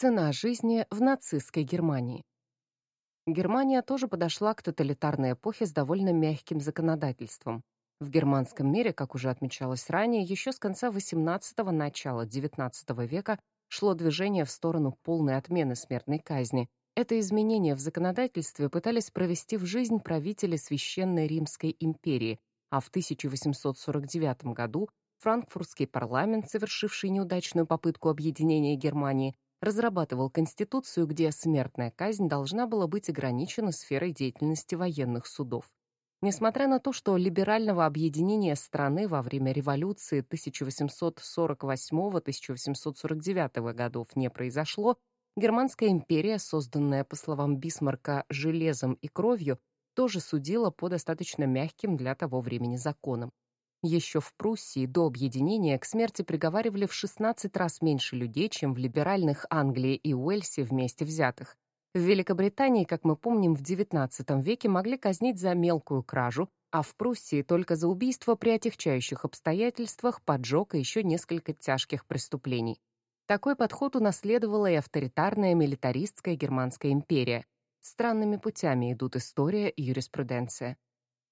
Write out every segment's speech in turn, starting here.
Цена жизни в нацистской Германии. Германия тоже подошла к тоталитарной эпохе с довольно мягким законодательством. В германском мире, как уже отмечалось ранее, еще с конца XVIII – начала XIX века шло движение в сторону полной отмены смертной казни. Это изменение в законодательстве пытались провести в жизнь правители Священной Римской империи, а в 1849 году франкфуртский парламент, совершивший неудачную попытку объединения Германии, разрабатывал конституцию, где смертная казнь должна была быть ограничена сферой деятельности военных судов. Несмотря на то, что либерального объединения страны во время революции 1848-1849 годов не произошло, Германская империя, созданная, по словам Бисмарка, железом и кровью, тоже судила по достаточно мягким для того времени законам. Еще в Пруссии до объединения к смерти приговаривали в 16 раз меньше людей, чем в либеральных Англии и Уэльсе вместе взятых. В Великобритании, как мы помним, в XIX веке могли казнить за мелкую кражу, а в Пруссии только за убийство при отягчающих обстоятельствах, поджог и еще несколько тяжких преступлений. Такой подход унаследовала и авторитарная милитаристская Германская империя. Странными путями идут история и юриспруденция.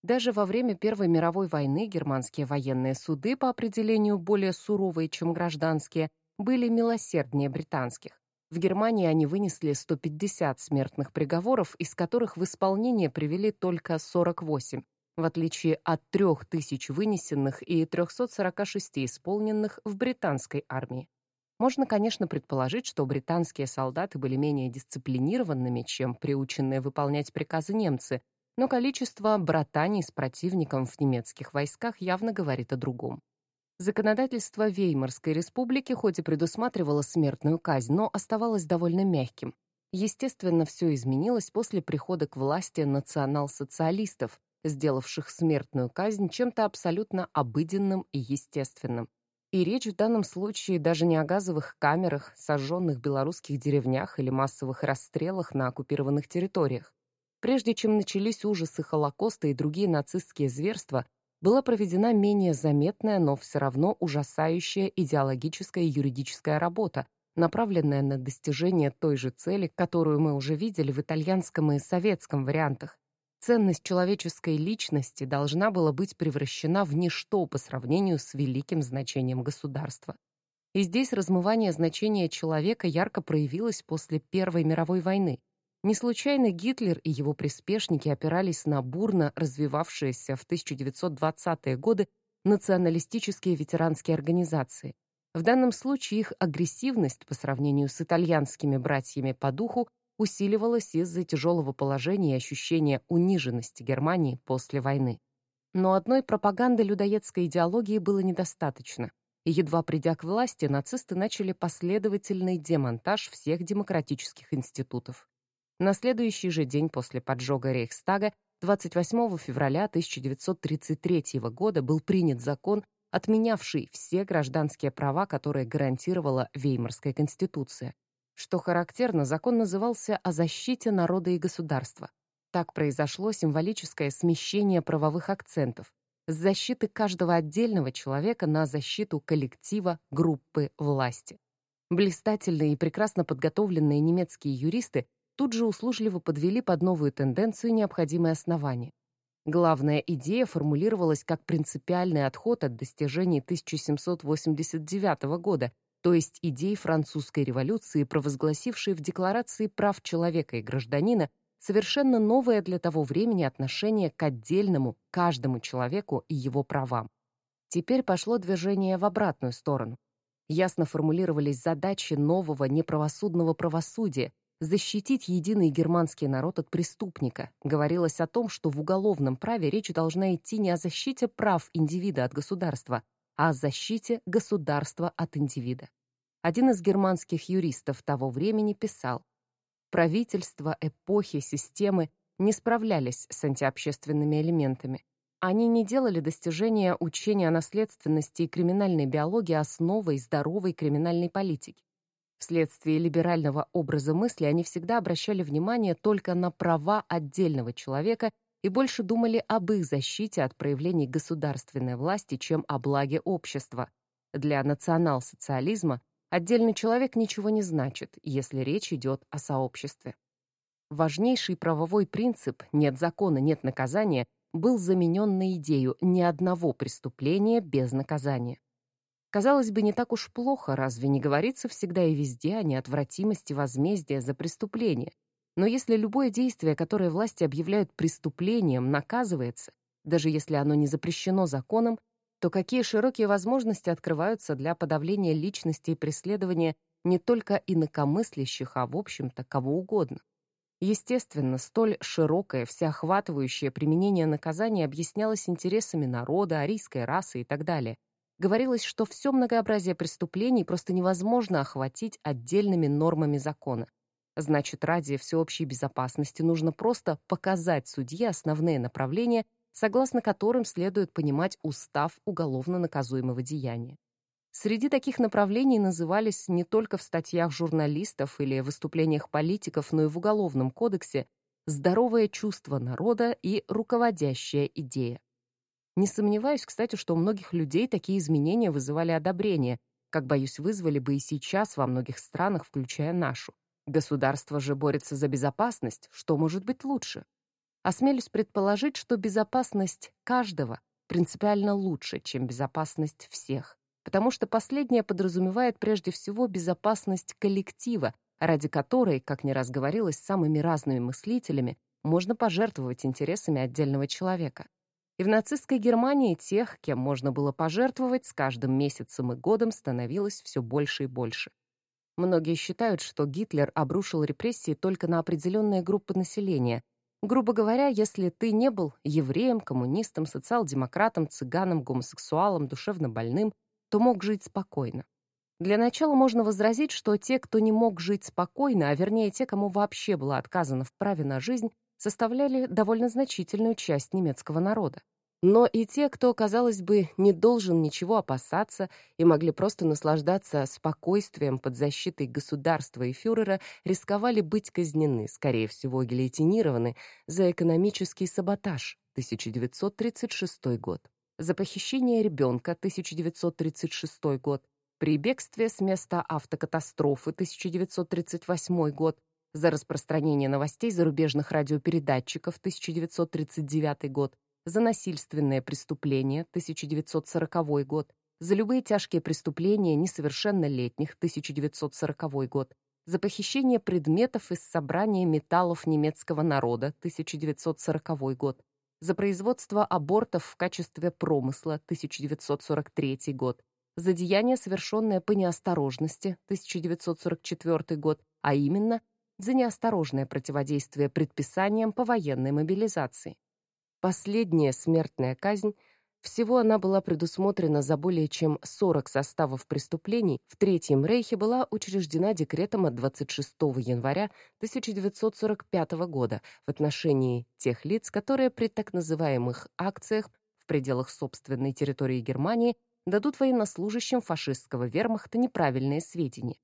Даже во время Первой мировой войны германские военные суды, по определению более суровые, чем гражданские, были милосерднее британских. В Германии они вынесли 150 смертных приговоров, из которых в исполнение привели только 48, в отличие от 3000 вынесенных и 346 исполненных в британской армии. Можно, конечно, предположить, что британские солдаты были менее дисциплинированными, чем приученные выполнять приказы немцы, но количество братаний с противником в немецких войсках явно говорит о другом. Законодательство Веймарской республики хоть и предусматривало смертную казнь, но оставалось довольно мягким. Естественно, все изменилось после прихода к власти национал-социалистов, сделавших смертную казнь чем-то абсолютно обыденным и естественным. И речь в данном случае даже не о газовых камерах, сожженных белорусских деревнях или массовых расстрелах на оккупированных территориях. Прежде чем начались ужасы Холокоста и другие нацистские зверства, была проведена менее заметная, но все равно ужасающая идеологическая и юридическая работа, направленная на достижение той же цели, которую мы уже видели в итальянском и советском вариантах. Ценность человеческой личности должна была быть превращена в ничто по сравнению с великим значением государства. И здесь размывание значения человека ярко проявилось после Первой мировой войны. Не случайно Гитлер и его приспешники опирались на бурно развивавшиеся в 1920-е годы националистические ветеранские организации. В данном случае их агрессивность по сравнению с итальянскими братьями по духу усиливалась из-за тяжелого положения и ощущения униженности Германии после войны. Но одной пропаганды людоедской идеологии было недостаточно, и едва придя к власти, нацисты начали последовательный демонтаж всех демократических институтов. На следующий же день после поджога Рейхстага, 28 февраля 1933 года, был принят закон, отменявший все гражданские права, которые гарантировала Веймарская конституция. Что характерно, закон назывался «О защите народа и государства». Так произошло символическое смещение правовых акцентов с защиты каждого отдельного человека на защиту коллектива, группы, власти. Блистательные и прекрасно подготовленные немецкие юристы тут же услужливо подвели под новую тенденцию необходимые основания. Главная идея формулировалась как принципиальный отход от достижений 1789 года, то есть идей французской революции, провозгласившей в Декларации прав человека и гражданина совершенно новое для того времени отношение к отдельному, каждому человеку и его правам. Теперь пошло движение в обратную сторону. Ясно формулировались задачи нового неправосудного правосудия, защитить единый германский народ от преступника. Говорилось о том, что в уголовном праве речь должна идти не о защите прав индивида от государства, а о защите государства от индивида. Один из германских юристов того времени писал, правительства, эпохи, системы не справлялись с антиобщественными элементами. Они не делали достижения учения о наследственности и криминальной биологии основой здоровой криминальной политики. Вследствие либерального образа мысли они всегда обращали внимание только на права отдельного человека и больше думали об их защите от проявлений государственной власти, чем о благе общества. Для национал-социализма отдельный человек ничего не значит, если речь идет о сообществе. Важнейший правовой принцип «нет закона, нет наказания» был заменен на идею «ни одного преступления без наказания». Казалось бы, не так уж плохо, разве не говорится всегда и везде о неотвратимости возмездия за преступление? Но если любое действие, которое власти объявляют преступлением, наказывается, даже если оно не запрещено законом, то какие широкие возможности открываются для подавления личности и преследования не только инакомыслящих, а в общем-то кого угодно. Естественно, столь широкое, всеохватывающее применение наказания объяснялось интересами народа, арийской расы и так далее. Говорилось, что все многообразие преступлений просто невозможно охватить отдельными нормами закона. Значит, ради всеобщей безопасности нужно просто показать судье основные направления согласно которым следует понимать устав уголовно наказуемого деяния. Среди таких направлений назывались не только в статьях журналистов или выступлениях политиков, но и в Уголовном кодексе «здоровое чувство народа» и «руководящая идея». Не сомневаюсь, кстати, что у многих людей такие изменения вызывали одобрение, как, боюсь, вызвали бы и сейчас во многих странах, включая нашу. Государство же борется за безопасность, что может быть лучше? Осмелюсь предположить, что безопасность каждого принципиально лучше, чем безопасность всех, потому что последняя подразумевает прежде всего безопасность коллектива, ради которой, как не раз говорилось, самыми разными мыслителями можно пожертвовать интересами отдельного человека. И в нацистской Германии тех, кем можно было пожертвовать, с каждым месяцем и годом становилось все больше и больше. Многие считают, что Гитлер обрушил репрессии только на определенные группы населения, Грубо говоря, если ты не был евреем, коммунистом, социал-демократом, цыганом, гомосексуалом, душевно больным, то мог жить спокойно. Для начала можно возразить, что те, кто не мог жить спокойно, а вернее те, кому вообще было отказано в праве на жизнь, составляли довольно значительную часть немецкого народа. Но и те, кто, казалось бы, не должен ничего опасаться и могли просто наслаждаться спокойствием под защитой государства и фюрера, рисковали быть казнены, скорее всего, гильотинированы за экономический саботаж 1936 год, за похищение ребенка 1936 год, при бегстве с места автокатастрофы 1938 год, за распространение новостей зарубежных радиопередатчиков 1939 год, за насильственное преступление 1940 год, за любые тяжкие преступления несовершеннолетних 1940 год, за похищение предметов из собрания металлов немецкого народа 1940 год, за производство абортов в качестве промысла 1943 год, за деяние, совершенное по неосторожности 1944 год, а именно за неосторожное противодействие предписаниям по военной мобилизации. Последняя смертная казнь, всего она была предусмотрена за более чем 40 составов преступлений, в Третьем Рейхе была учреждена декретом от 26 января 1945 года в отношении тех лиц, которые при так называемых акциях в пределах собственной территории Германии дадут военнослужащим фашистского вермахта неправильные сведения.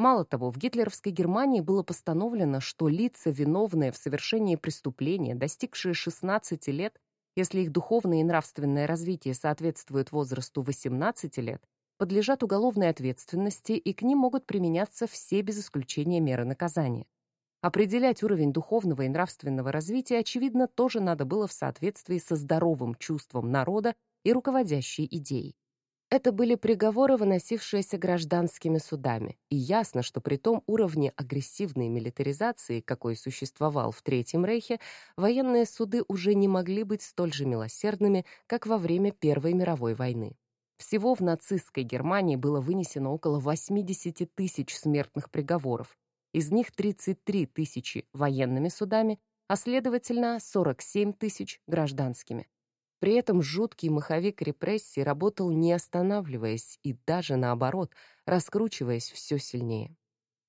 Мало того, в гитлеровской Германии было постановлено, что лица, виновные в совершении преступления, достигшие 16 лет, если их духовное и нравственное развитие соответствует возрасту 18 лет, подлежат уголовной ответственности и к ним могут применяться все без исключения меры наказания. Определять уровень духовного и нравственного развития, очевидно, тоже надо было в соответствии со здоровым чувством народа и руководящей идеей. Это были приговоры, выносившиеся гражданскими судами, и ясно, что при том уровне агрессивной милитаризации, какой существовал в Третьем Рейхе, военные суды уже не могли быть столь же милосердными, как во время Первой мировой войны. Всего в нацистской Германии было вынесено около 80 тысяч смертных приговоров, из них 33 тысячи военными судами, а следовательно 47 тысяч гражданскими. При этом жуткий маховик репрессий работал не останавливаясь и даже наоборот, раскручиваясь все сильнее.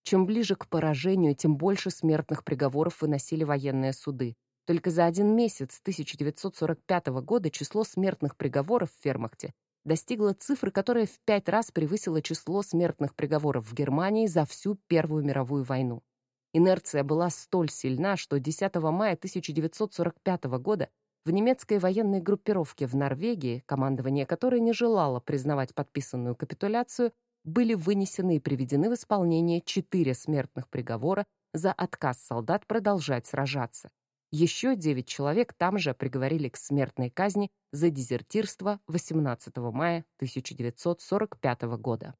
Чем ближе к поражению, тем больше смертных приговоров выносили военные суды. Только за один месяц 1945 года число смертных приговоров в Фермахте достигло цифры, которая в пять раз превысила число смертных приговоров в Германии за всю Первую мировую войну. Инерция была столь сильна, что 10 мая 1945 года в немецкой военной группировке в Норвегии, командование которой не желало признавать подписанную капитуляцию, были вынесены и приведены в исполнение четыре смертных приговора за отказ солдат продолжать сражаться. Еще девять человек там же приговорили к смертной казни за дезертирство 18 мая 1945 года.